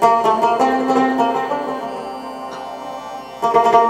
Thank you.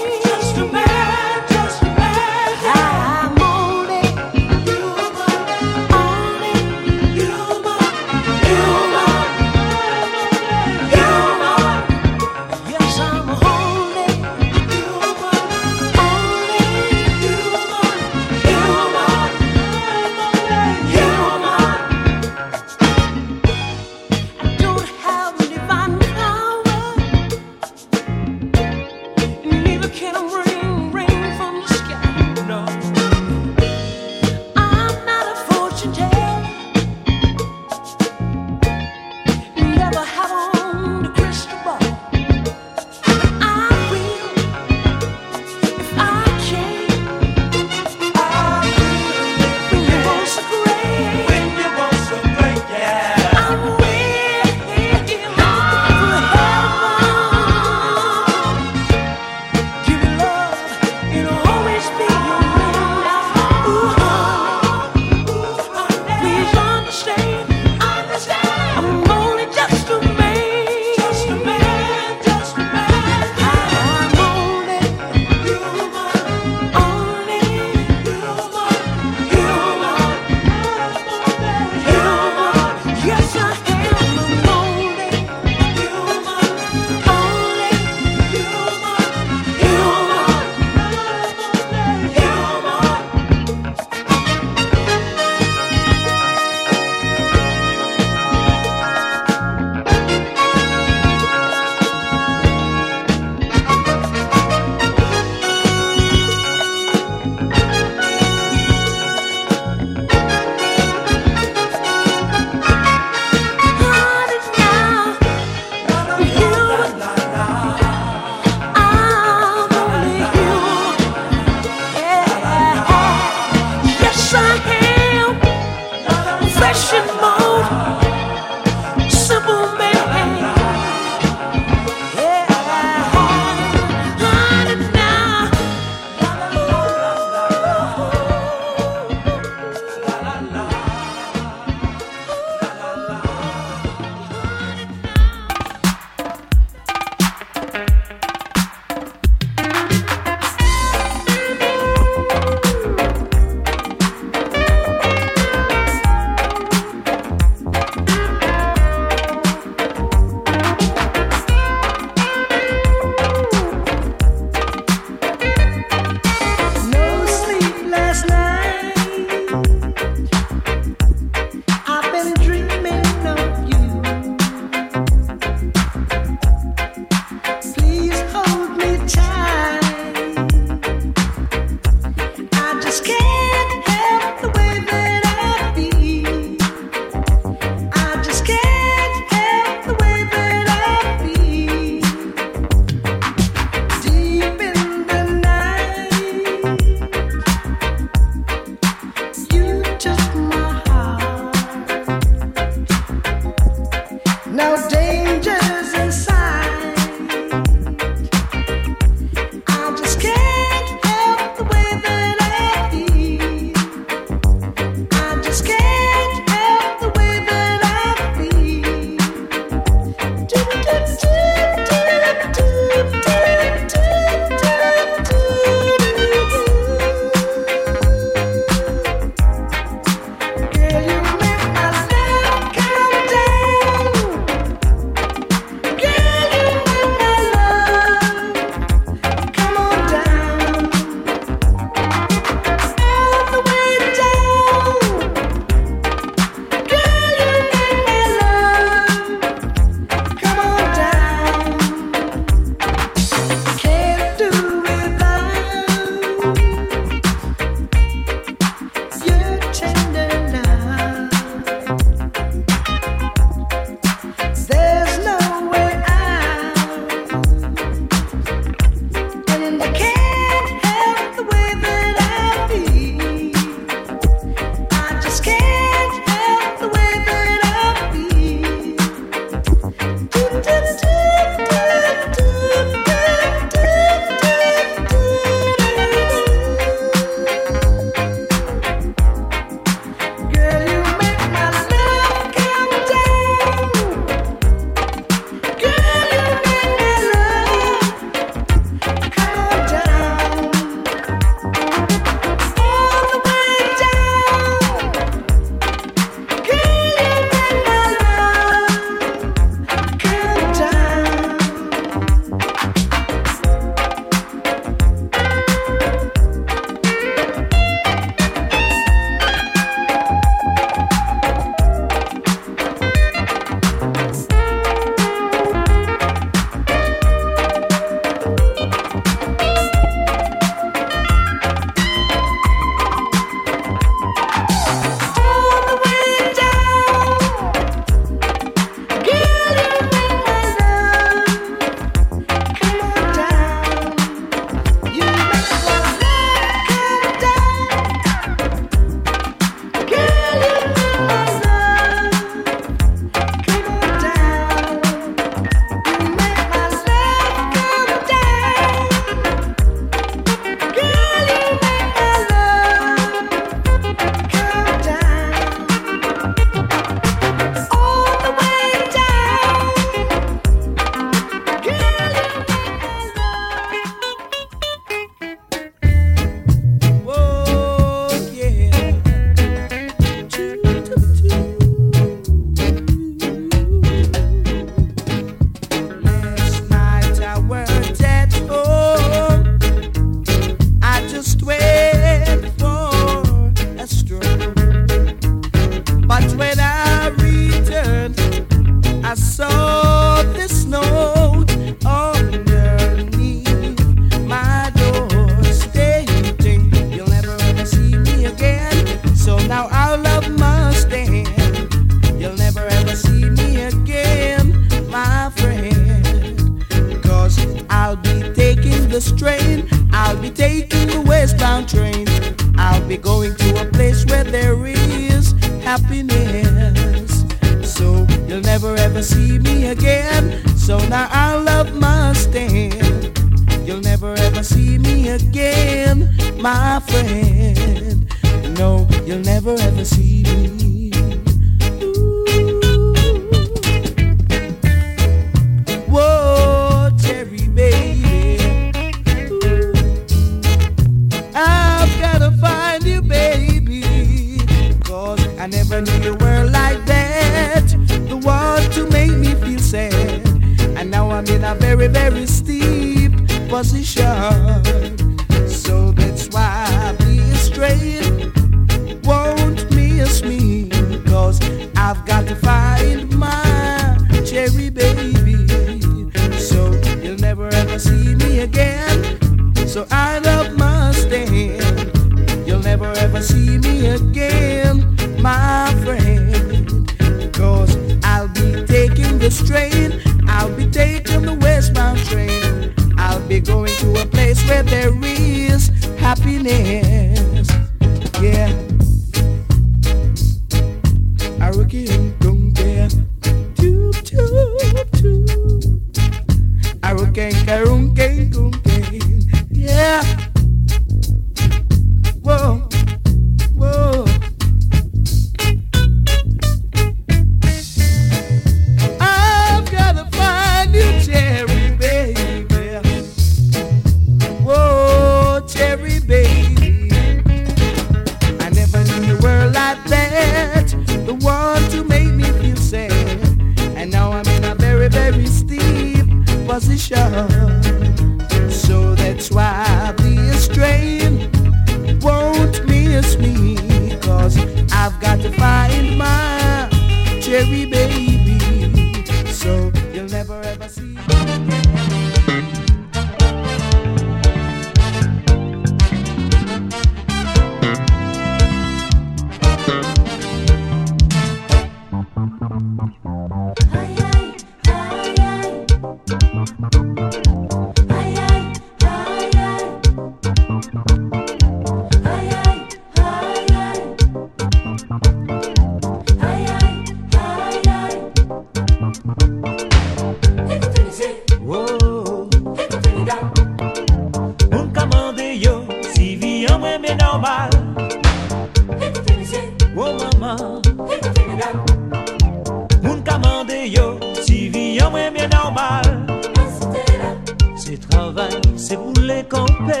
kampe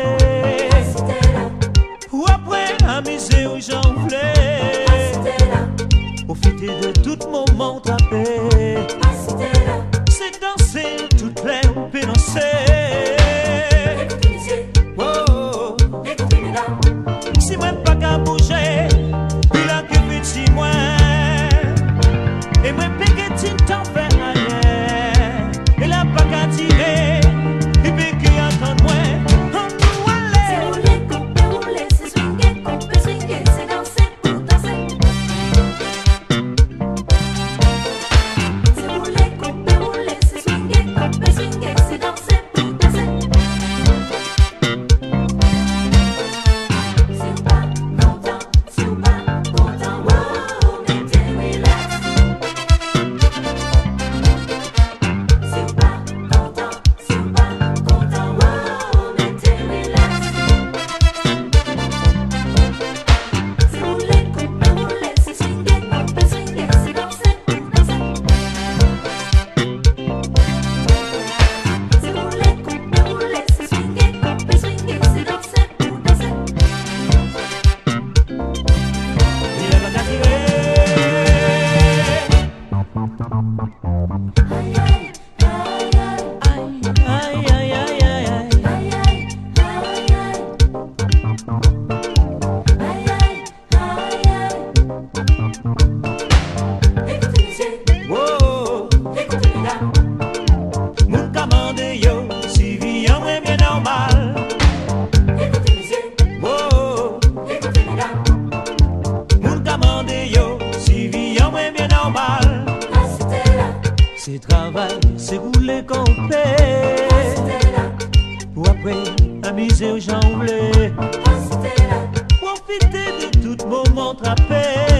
Ou apre amize ou jan vle mwen konpe Pou apre, amize ou jan de tout mouman trape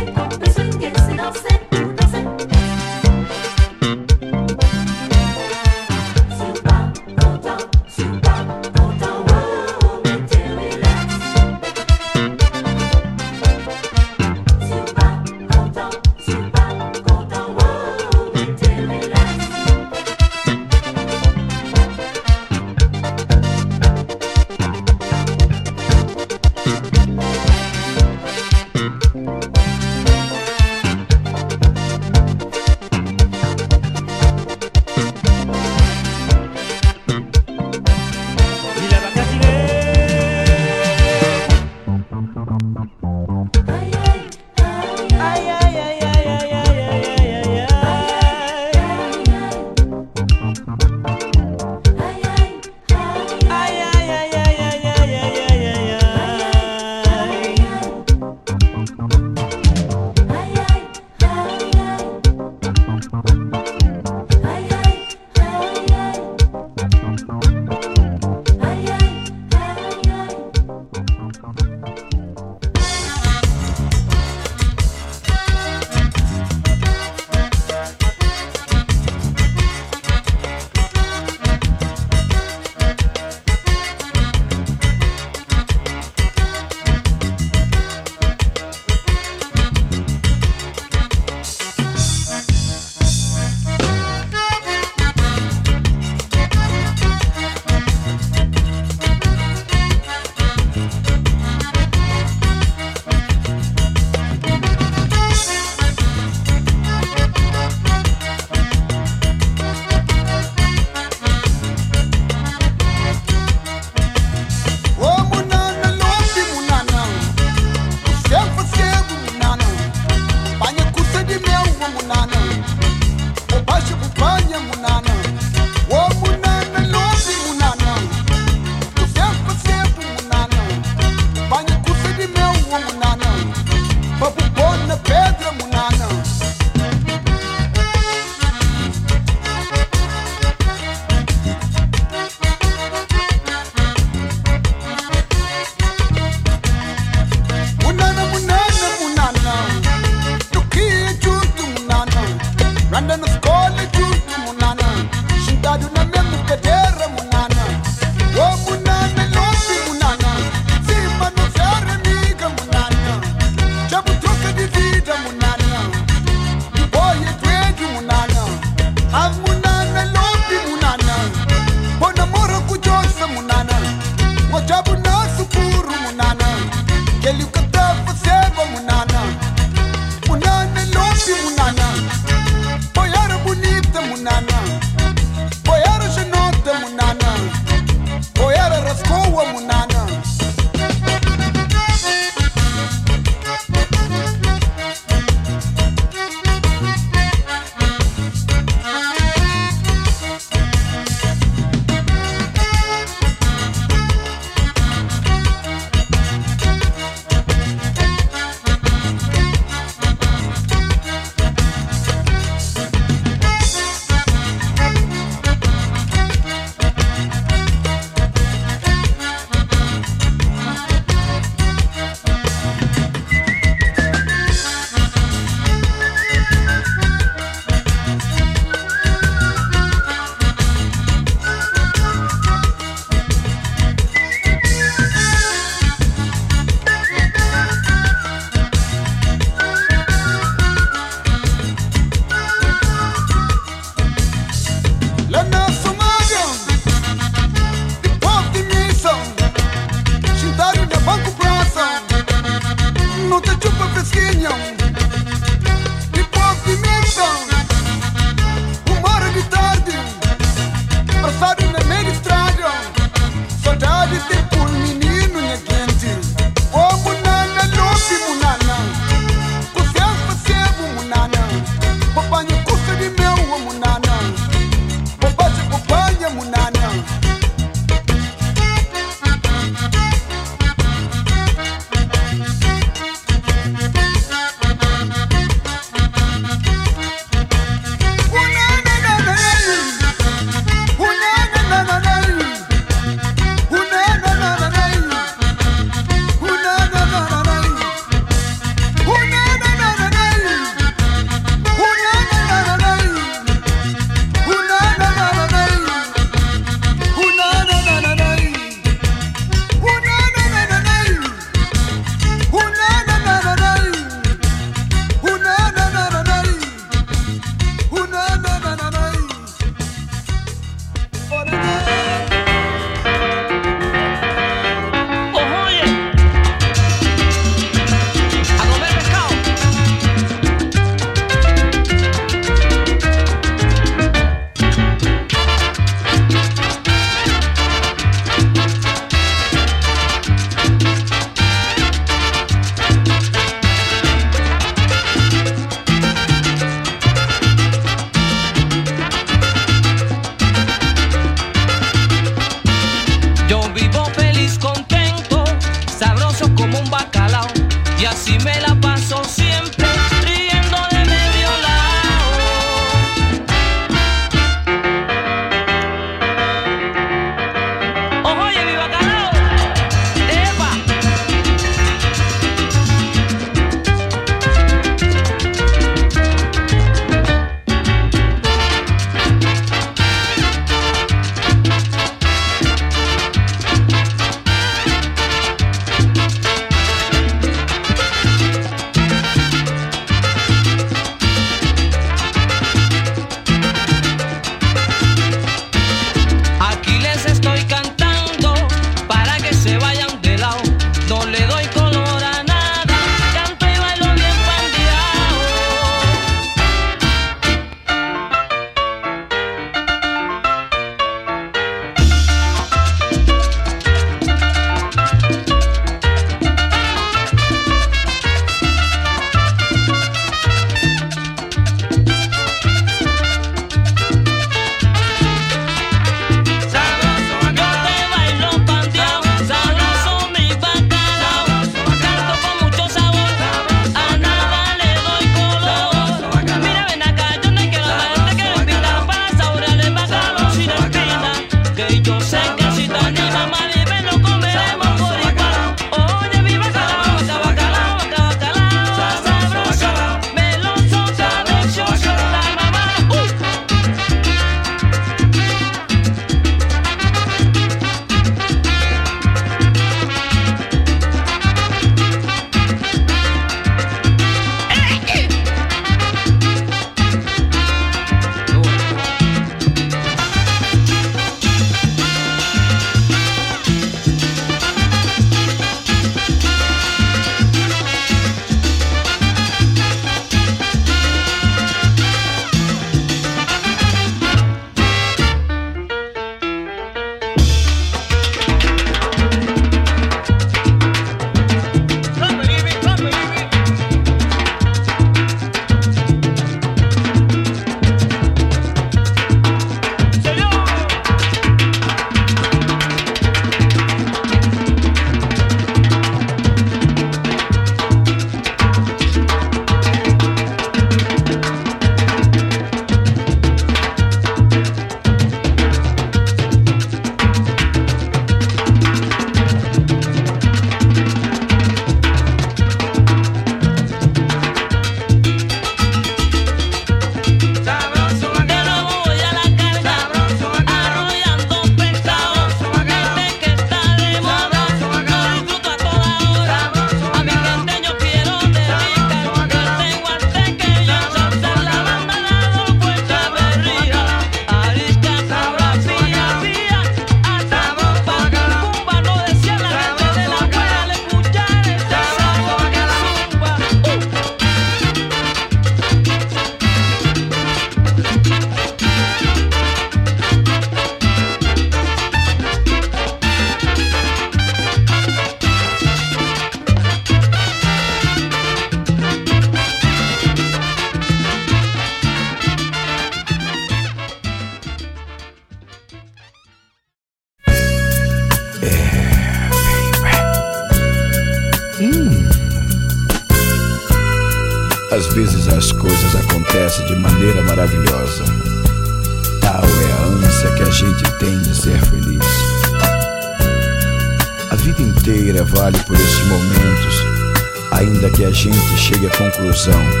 gente chegue à conclusão.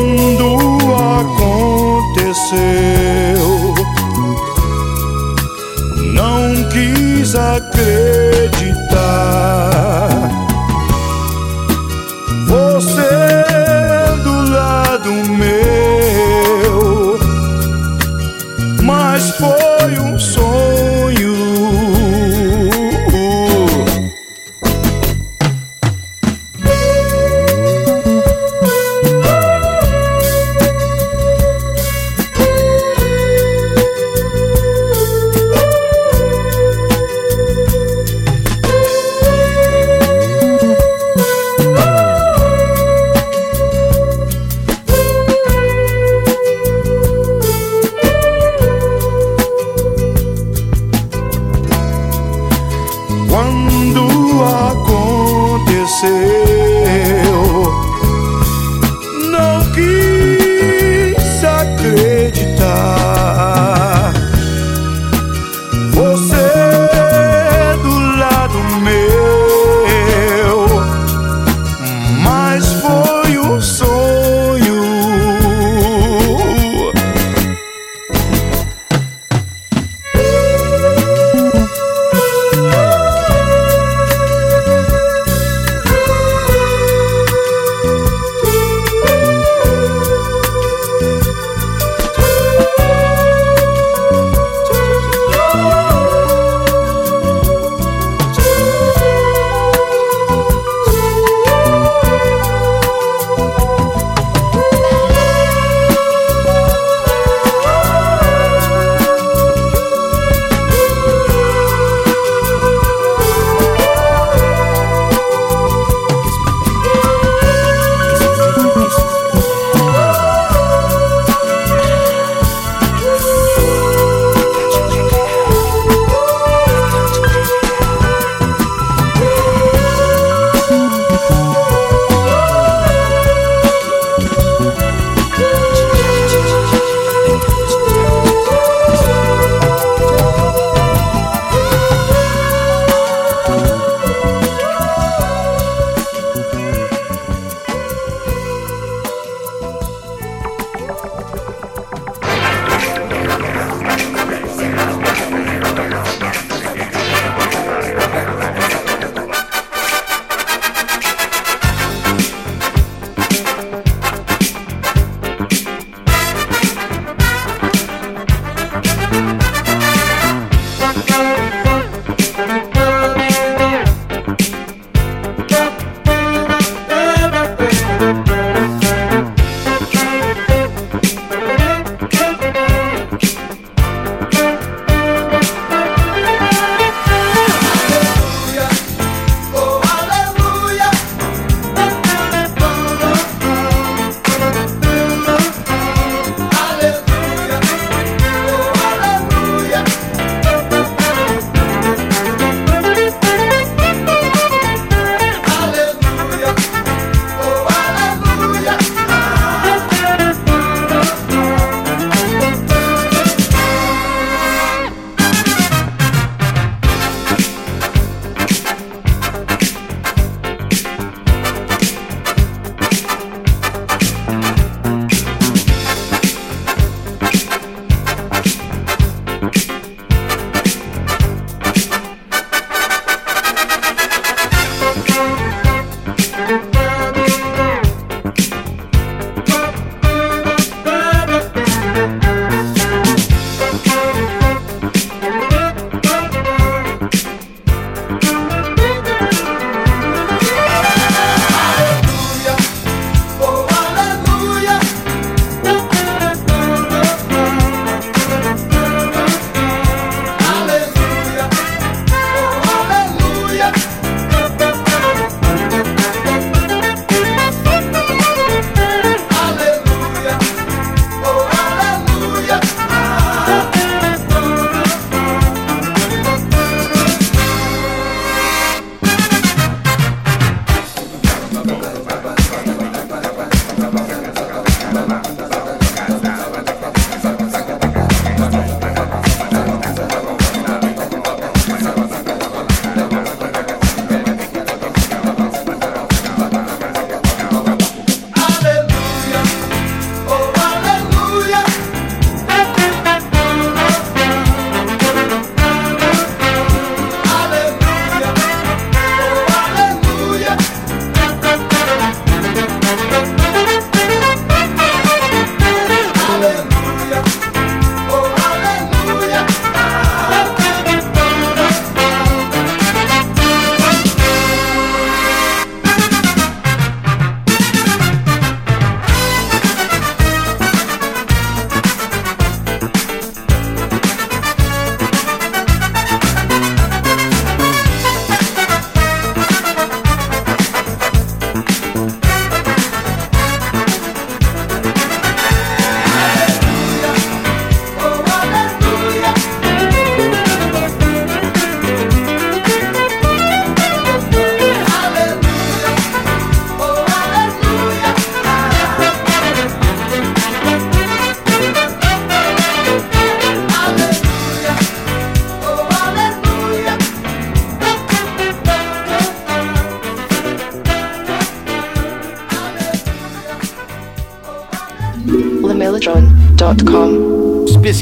quando aconteceu. Não quis acreditar.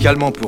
musicalement pour